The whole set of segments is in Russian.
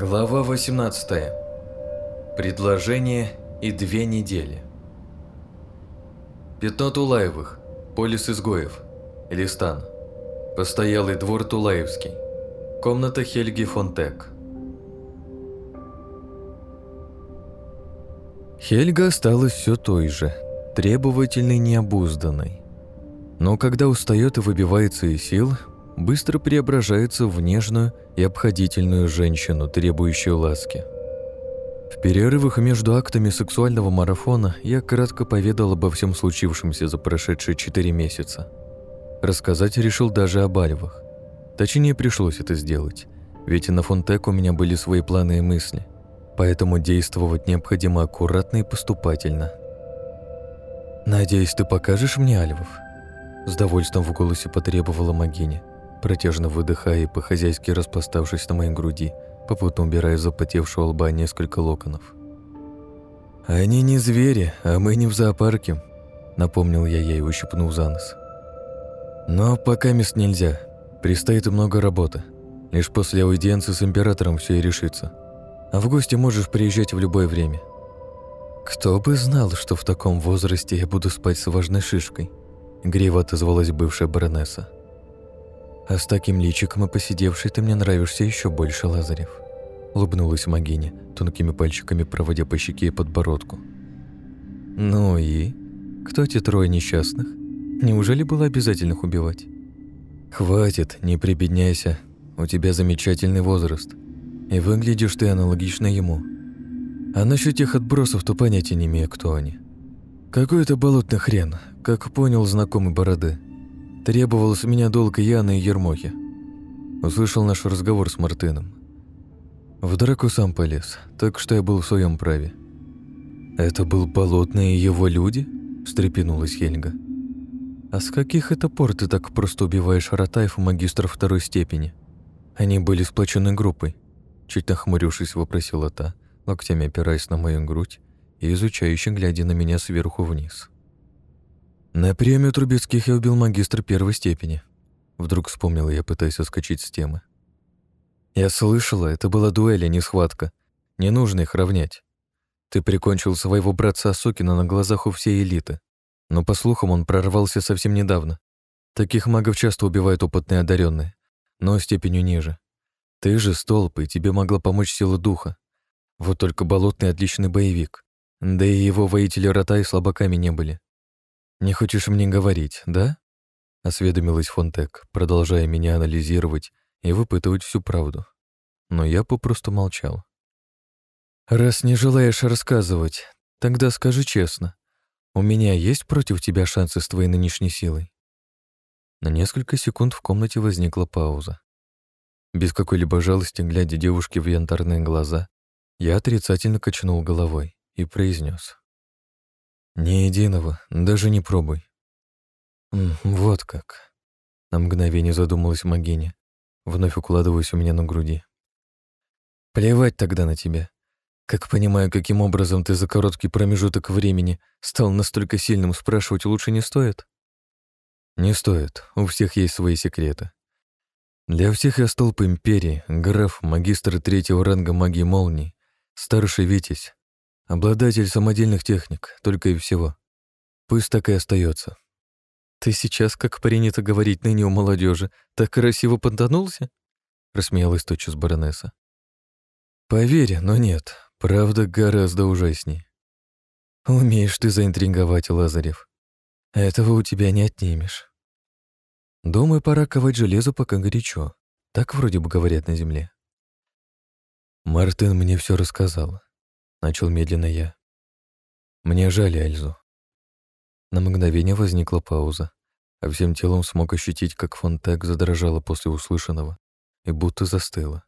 Глава 18. Предложение и две недели. Пятно Тулаевых. Полис изгоев. Листан. Постоялый двор Тулаевский. Комната Хельги Фонтек. Хельга осталась все той же, требовательной, необузданной. Но когда устает и выбивается из сил, быстро преображается в нежную и обходительную женщину, требующую ласки. В перерывах между актами сексуального марафона я кратко поведал обо всем случившемся за прошедшие четыре месяца. Рассказать решил даже об альвах. Точнее, пришлось это сделать, ведь на Фонтек у меня были свои планы и мысли, поэтому действовать необходимо аккуратно и поступательно. «Надеюсь, ты покажешь мне альвов?» С довольством в голосе потребовала Магиня протяжно выдыхая и по-хозяйски распластавшись на моей груди, попутно убирая запотевшего лба несколько локонов. «Они не звери, а мы не в зоопарке», — напомнил я ей, ущипнув за нос. «Но пока мест нельзя. Предстоит много работы. Лишь после аудиенции с императором все и решится. А в гости можешь приезжать в любое время». «Кто бы знал, что в таком возрасте я буду спать с важной шишкой», — игриво отозвалась бывшая баронесса. А с таким личиком и посидевшей ты мне нравишься еще больше, Лазарев. Улыбнулась Магиня, тонкими пальчиками проводя по щеке и подбородку. Ну и? Кто те трое несчастных? Неужели было обязательно их убивать? Хватит, не прибедняйся. У тебя замечательный возраст. И выглядишь ты аналогично ему. А насчет тех отбросов то понятия не имею, кто они. Какой-то болотный хрен, как понял знакомый бороды. Требовал с меня долг Яны и Ермохи. Услышал наш разговор с Мартыном. В драку сам полез, так что я был в своем праве. «Это был Болотный его люди?» – встрепенулась Хельга. «А с каких это пор ты так просто убиваешь Ратаев и магистра второй степени?» Они были сплоченной группой. Чуть нахмурившись, вопросила та, локтями опираясь на мою грудь и изучающе глядя на меня сверху вниз. На премию Трубецких я убил магистра первой степени. Вдруг вспомнила я, пытаясь соскочить с темы. Я слышала, это была дуэль, а не схватка. Не нужно их равнять. Ты прикончил своего братца Сокина на глазах у всей элиты. Но, по слухам, он прорвался совсем недавно. Таких магов часто убивают опытные одаренные, но степенью ниже. Ты же столб, и тебе могла помочь сила духа. Вот только болотный отличный боевик. Да и его воители рота и слабаками не были. «Не хочешь мне говорить, да?» — осведомилась Фонтек, продолжая меня анализировать и выпытывать всю правду. Но я попросту молчал. «Раз не желаешь рассказывать, тогда скажи честно, у меня есть против тебя шансы с твоей нынешней силой?» На несколько секунд в комнате возникла пауза. Без какой-либо жалости, глядя девушке в янтарные глаза, я отрицательно качнул головой и произнес: «Ни единого, даже не пробуй». «Вот как». На мгновение задумалась Магиня, вновь укладываясь у меня на груди. «Плевать тогда на тебя. Как понимаю, каким образом ты за короткий промежуток времени стал настолько сильным, спрашивать лучше не стоит?» «Не стоит. У всех есть свои секреты. Для всех я столб империи, граф, магистр третьего ранга магии молний, старший Витязь, Обладатель самодельных техник, только и всего. Пусть так и остается. Ты сейчас, как принято говорить ныне у молодежи, так красиво подтянулся? Рассмеялась тотчас баронесса. Поверь, но нет, правда гораздо ужасней. Умеешь ты заинтриговать, Лазарев. Этого у тебя не отнимешь. Думаю, пора ковать железо, пока горячо. Так вроде бы говорят на земле. Мартин мне все рассказал. Начал медленно я. Мне жаль Эльзу. На мгновение возникла пауза, а всем телом смог ощутить, как Фонтек задрожала после услышанного и будто застыла.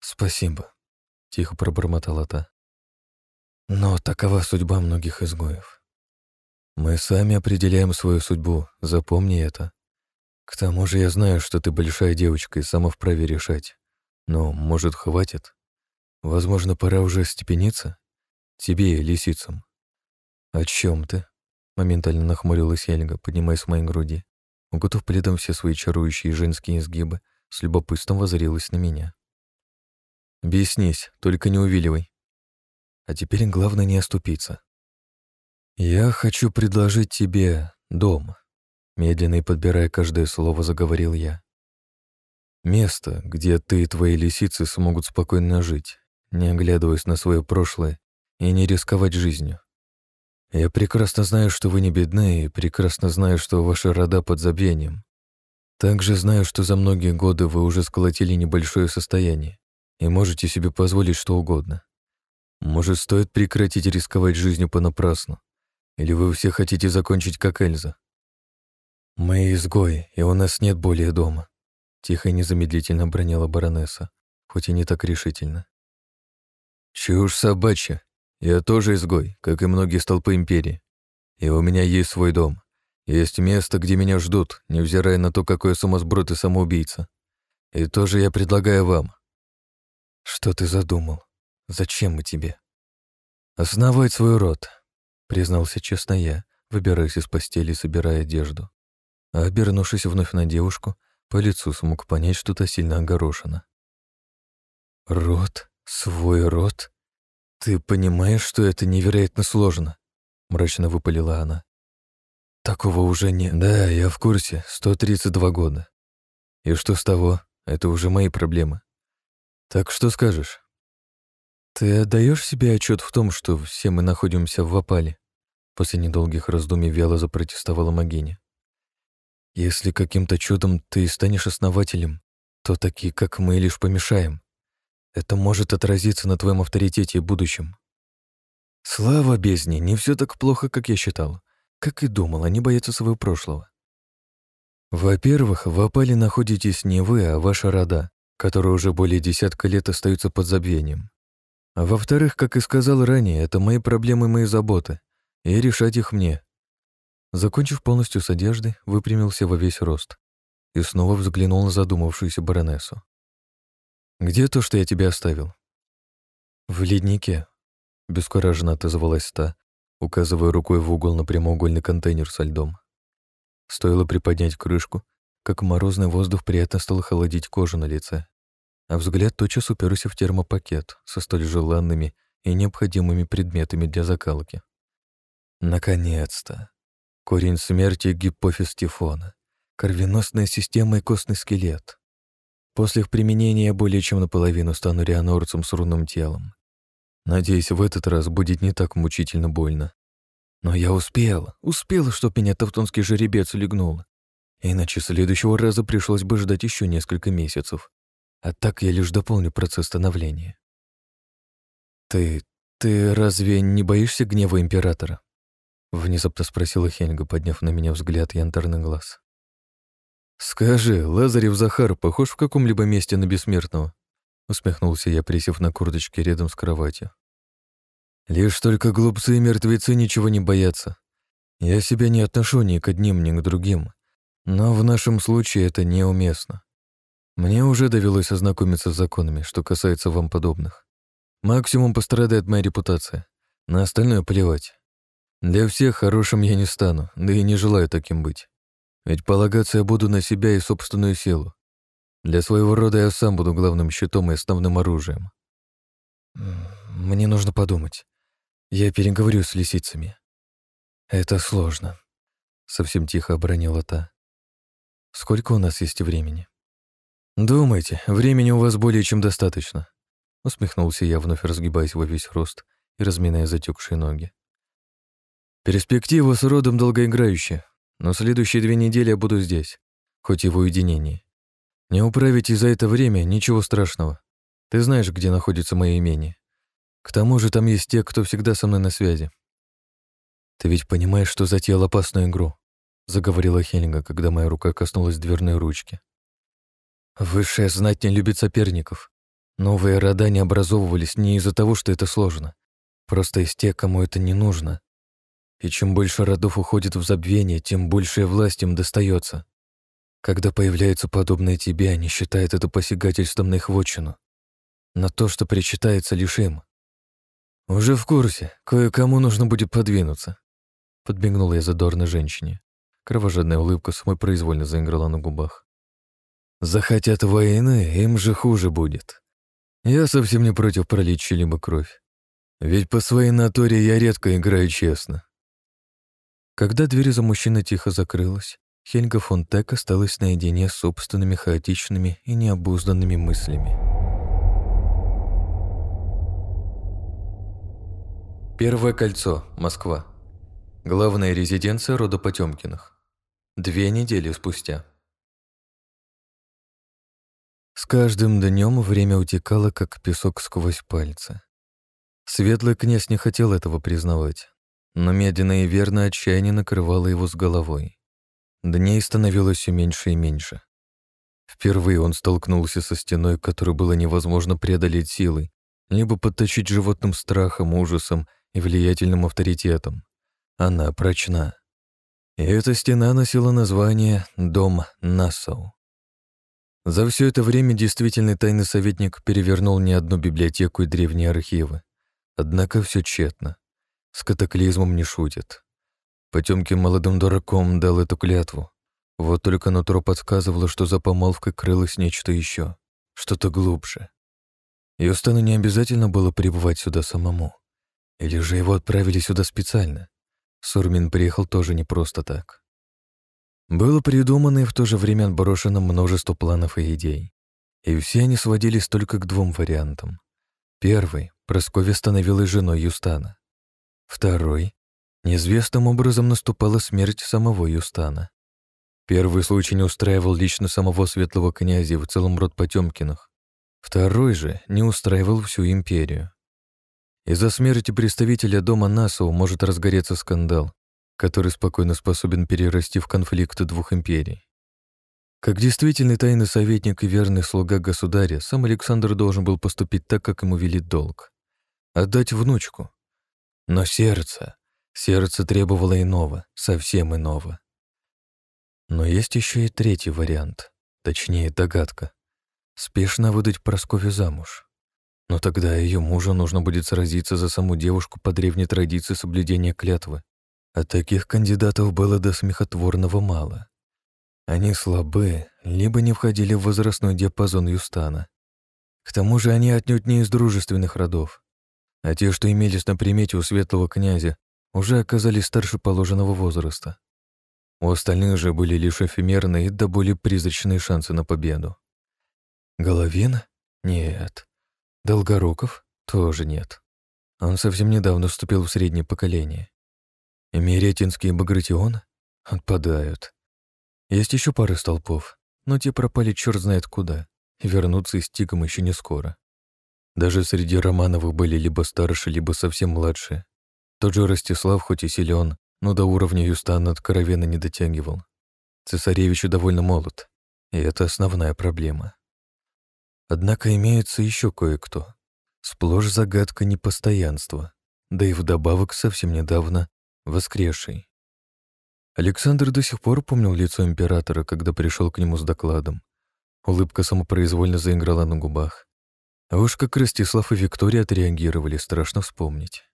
«Спасибо», — тихо пробормотала та. «Но такова судьба многих изгоев. Мы сами определяем свою судьбу, запомни это. К тому же я знаю, что ты большая девочка и сама вправе решать. Но, может, хватит?» Возможно, пора уже степениться? Тебе и лисицам. О чем ты? Моментально нахмурилась Эльга, поднимаясь с моей груди. Уготов пледом все свои чарующие женские изгибы, с любопытством возрилась на меня. Беснись, только не увиливай. А теперь главное не оступиться. Я хочу предложить тебе дом. Медленно и подбирая каждое слово, заговорил я. Место, где ты и твои лисицы смогут спокойно жить, не оглядываясь на свое прошлое и не рисковать жизнью. Я прекрасно знаю, что вы не бедны, и прекрасно знаю, что ваши рода под забвением. Также знаю, что за многие годы вы уже сколотили небольшое состояние и можете себе позволить что угодно. Может, стоит прекратить рисковать жизнью понапрасну? Или вы все хотите закончить как Эльза? Мы изгои, и у нас нет более дома. Тихо и незамедлительно бронила баронесса, хоть и не так решительно. Чушь собачья. Я тоже изгой, как и многие столпы империи. И у меня есть свой дом. Есть место, где меня ждут, невзирая на то, какой сумасброд и самоубийца. И тоже я предлагаю вам. Что ты задумал? Зачем мы тебе? Основать свой род, признался честно я, выбираясь из постели и собирая одежду. А обернувшись вновь на девушку, по лицу смог понять, что то сильно огорошено. «Род? Свой род? Ты понимаешь, что это невероятно сложно?» мрачно выпалила она. «Такого уже не...» «Да, я в курсе. 132 года. И что с того? Это уже мои проблемы. Так что скажешь?» «Ты отдаешь себе отчет в том, что все мы находимся в опале?» После недолгих раздумий вяло запротестовала Магиня. Если каким-то чудом ты станешь основателем, то такие, как мы, лишь помешаем. Это может отразиться на твоем авторитете и будущем. Слава бездне, не все так плохо, как я считал. Как и думал, они боятся своего прошлого. Во-первых, в опале находитесь не вы, а ваша рода, которые уже более десятка лет остаются под забвением. Во-вторых, как и сказал ранее, это мои проблемы и мои заботы, и решать их мне. Закончив полностью с одеждой, выпрямился во весь рост и снова взглянул на задумавшуюся баронессу. «Где то, что я тебе оставил?» «В леднике», — бескураженно отозвалась та, указывая рукой в угол на прямоугольный контейнер со льдом. Стоило приподнять крышку, как морозный воздух приятно стал холодить кожу на лице, а взгляд тотчас уперся в термопакет со столь желанными и необходимыми предметами для закалки. Наконец-то! Корень смерти — гипофиз Тифона. Кровеносная система и костный скелет. После их применения я более чем наполовину стану рианорцем с рунным телом. Надеюсь, в этот раз будет не так мучительно больно. Но я успела, успела, чтоб меня тавтонский жеребец улегнул. Иначе следующего раза пришлось бы ждать еще несколько месяцев. А так я лишь дополню процесс становления. Ты... ты разве не боишься гнева императора? Внезапно спросила Хельга, подняв на меня взгляд янтарный глаз. «Скажи, Лазарев Захар похож в каком-либо месте на бессмертного?» Усмехнулся я, присев на курточке рядом с кроватью. «Лишь только глупцы и мертвецы ничего не боятся. Я себя не отношу ни к одним, ни к другим. Но в нашем случае это неуместно. Мне уже довелось ознакомиться с законами, что касается вам подобных. Максимум пострадает моя репутация. На остальное плевать. Для всех хорошим я не стану, да и не желаю таким быть. Ведь полагаться я буду на себя и собственную силу. Для своего рода я сам буду главным щитом и основным оружием. Мне нужно подумать. Я переговорю с лисицами. Это сложно. Совсем тихо обронила та. Сколько у нас есть времени? Думайте, времени у вас более чем достаточно. Усмехнулся я, вновь разгибаясь во весь рост и разминая затекшие ноги. Перспектива с родом долгоиграющая, но следующие две недели я буду здесь, хоть и в уединении. Не управите за это время, ничего страшного. Ты знаешь, где находится мое имение. К тому же там есть те, кто всегда со мной на связи. Ты ведь понимаешь, что затеял опасную игру, заговорила Хельга, когда моя рука коснулась дверной ручки. Высшая знать не любит соперников. Новые рода не образовывались не из-за того, что это сложно. Просто из тех, кому это не нужно, и чем больше родов уходит в забвение, тем большая власть им достается. Когда появляются подобные тебе, они считают это посягательством на их вотчину. На то, что причитается лишь им. «Уже в курсе. Кое-кому нужно будет подвинуться», — подбегнула я задорной женщине. Кровожадная улыбка самой произвольно заиграла на губах. «Захотят войны, им же хуже будет. Я совсем не против пролить чьи-либо кровь. Ведь по своей натуре я редко играю честно. Когда дверь за мужчиной тихо закрылась, Хельга фон Тек осталась наедине с собственными хаотичными и необузданными мыслями. Первое кольцо, Москва. Главная резиденция рода Потемкиных. Две недели спустя. С каждым днем время утекало, как песок сквозь пальцы. Светлый князь не хотел этого признавать, но медленно и верно отчаяние накрывало его с головой. Дней становилось все меньше и меньше. Впервые он столкнулся со стеной, которую было невозможно преодолеть силой, либо подточить животным страхом, ужасом и влиятельным авторитетом. Она прочна. И эта стена носила название «Дом Нассау». За все это время действительный тайный советник перевернул не одну библиотеку и древние архивы. Однако все тщетно. С катаклизмом не шутят. Потемкин молодым дураком дал эту клятву. Вот только нутро подсказывало, что за помолвкой крылось нечто еще, что-то глубже. Юстану не обязательно было прибывать сюда самому. Или же его отправили сюда специально. Сурмин приехал тоже не просто так. Было придумано и в то же время отброшено множество планов и идей. И все они сводились только к двум вариантам. Первый — Прасковья становилась женой Юстана. Второй — неизвестным образом наступала смерть самого Юстана. Первый случай не устраивал лично самого светлого князя в целом род Потемкиных. Второй же не устраивал всю империю. Из-за смерти представителя дома Насау может разгореться скандал, который спокойно способен перерасти в конфликт двух империй. Как действительный тайный советник и верный слуга государя, сам Александр должен был поступить так, как ему велит долг. Отдать внучку. Но сердце, сердце требовало иного, совсем иного. Но есть еще и третий вариант, точнее догадка. Спешно выдать Прасковью замуж. Но тогда ее мужу нужно будет сразиться за саму девушку по древней традиции соблюдения клятвы. А таких кандидатов было до смехотворного мало. Они слабы, либо не входили в возрастной диапазон Юстана. К тому же они отнюдь не из дружественных родов. А те, что имелись на примете у светлого князя, уже оказались старше положенного возраста. У остальных же были лишь эфемерные да более призрачные шансы на победу. Головин? Нет. Долгоруков? Тоже нет. Он совсем недавно вступил в среднее поколение. Эмеретинский и Багратион? Отпадают. Есть еще пары столпов, но те пропали черт знает куда, и вернуться из тигом еще не скоро. Даже среди Романовых были либо старше, либо совсем младшие. Тот же Ростислав, хоть и силен, но до уровня Юстана откровенно не дотягивал. Цесаревич довольно молод, и это основная проблема. Однако имеется еще кое-кто. Сплошь загадка непостоянства, да и вдобавок совсем недавно воскресший. Александр до сих пор помнил лицо императора, когда пришел к нему с докладом. Улыбка самопроизвольно заиграла на губах. А уж как Ростислав и Виктория отреагировали, страшно вспомнить.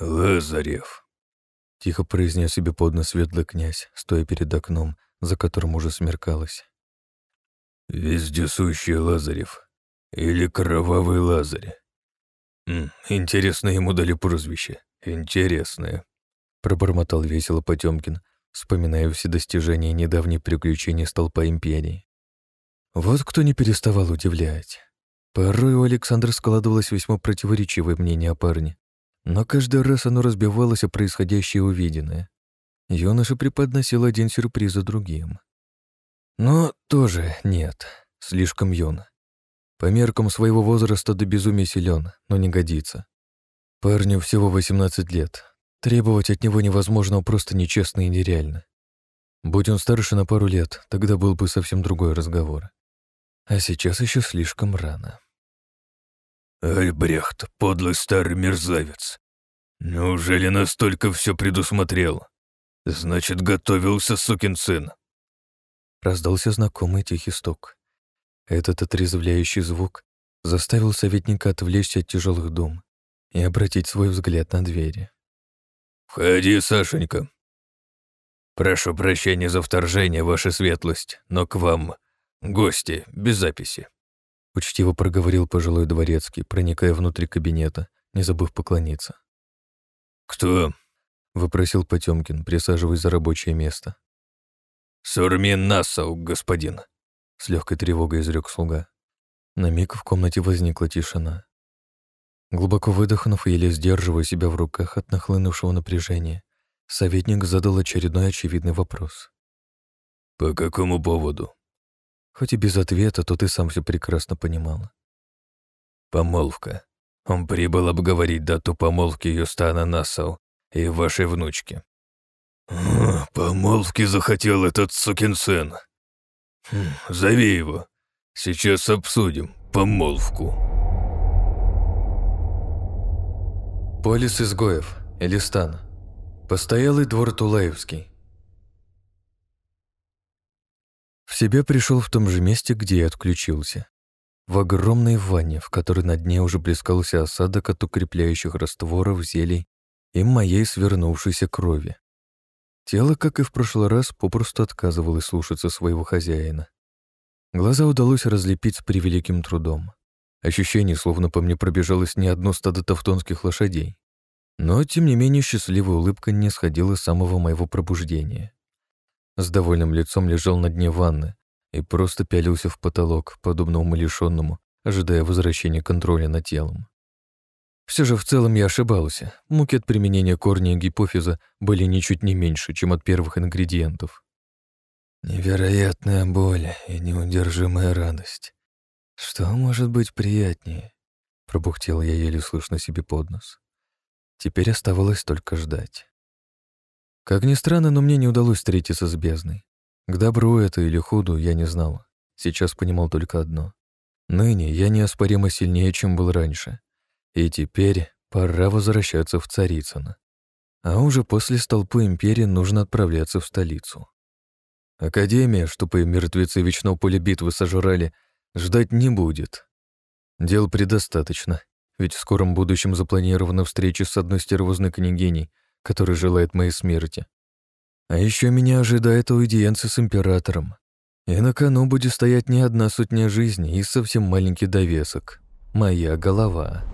«Лазарев», — тихо произнес себе под нос светлый князь, стоя перед окном, за которым уже смеркалось. Вездесущий Лазарев. Или Кровавый Лазарь. М, интересно ему дали прозвище. Интересное. Пробормотал весело Потемкин, вспоминая все достижения и недавние приключения столпа империи. Вот кто не переставал удивлять. Порой у Александра складывалось весьма противоречивое мнение о парне, но каждый раз оно разбивалось о происходящее увиденное. Юноша преподносил один сюрприз за другим. Но тоже нет, слишком юн. По меркам своего возраста до безумия силен, но не годится. Парню всего 18 лет. Требовать от него невозможно просто нечестно и нереально. Будь он старше на пару лет, тогда был бы совсем другой разговор. А сейчас еще слишком рано. Альбрехт, подлый старый мерзавец. Неужели настолько все предусмотрел? Значит, готовился сукин сын раздался знакомый тихий стук. Этот отрезвляющий звук заставил советника отвлечься от тяжелых дум и обратить свой взгляд на двери. «Входи, Сашенька. Прошу прощения за вторжение, ваша светлость, но к вам гости без записи». Учтиво проговорил пожилой дворецкий, проникая внутрь кабинета, не забыв поклониться. «Кто?» — выпросил Потемкин, присаживаясь за рабочее место. «Сурмин Нассау, господин», — с легкой тревогой изрек слуга. На миг в комнате возникла тишина. Глубоко выдохнув и еле сдерживая себя в руках от нахлынувшего напряжения, советник задал очередной очевидный вопрос. «По какому поводу?» Хоть и без ответа, то ты сам все прекрасно понимала. «Помолвка. Он прибыл обговорить дату помолвки Юстана Нассау и вашей внучки». «Помолвки захотел этот сукин сын. Хм, зови его. Сейчас обсудим помолвку». Полис изгоев, Элистан. Постоялый двор Тулаевский. В себя пришел в том же месте, где и отключился. В огромной ванне, в которой на дне уже плескался осадок от укрепляющих растворов, зелий и моей свернувшейся крови. Тело, как и в прошлый раз, попросту отказывалось слушаться своего хозяина. Глаза удалось разлепить с превеликим трудом. Ощущение, словно по мне пробежалось не одно стадо тавтонских лошадей. Но, тем не менее, счастливая улыбка не сходила с самого моего пробуждения с довольным лицом лежал на дне ванны и просто пялился в потолок, подобно умалишенному, ожидая возвращения контроля над телом. Все же в целом я ошибался. Муки от применения корня гипофиза были ничуть не меньше, чем от первых ингредиентов. Невероятная боль и неудержимая радость. Что может быть приятнее? Пробухтел я еле слышно себе под нос. Теперь оставалось только ждать. Как ни странно, но мне не удалось встретиться с бездной. К добру это или худу я не знал. Сейчас понимал только одно. Ныне я неоспоримо сильнее, чем был раньше. И теперь пора возвращаться в Царицыно. А уже после столпы Империи нужно отправляться в столицу. Академия, чтобы мертвецы вечного поля битвы сожрали, ждать не будет. Дел предостаточно, ведь в скором будущем запланирована встреча с одной стервозной княгиней — который желает моей смерти. А еще меня ожидает аудиенция с императором. И на кону будет стоять не одна сотня жизней и совсем маленький довесок. Моя голова.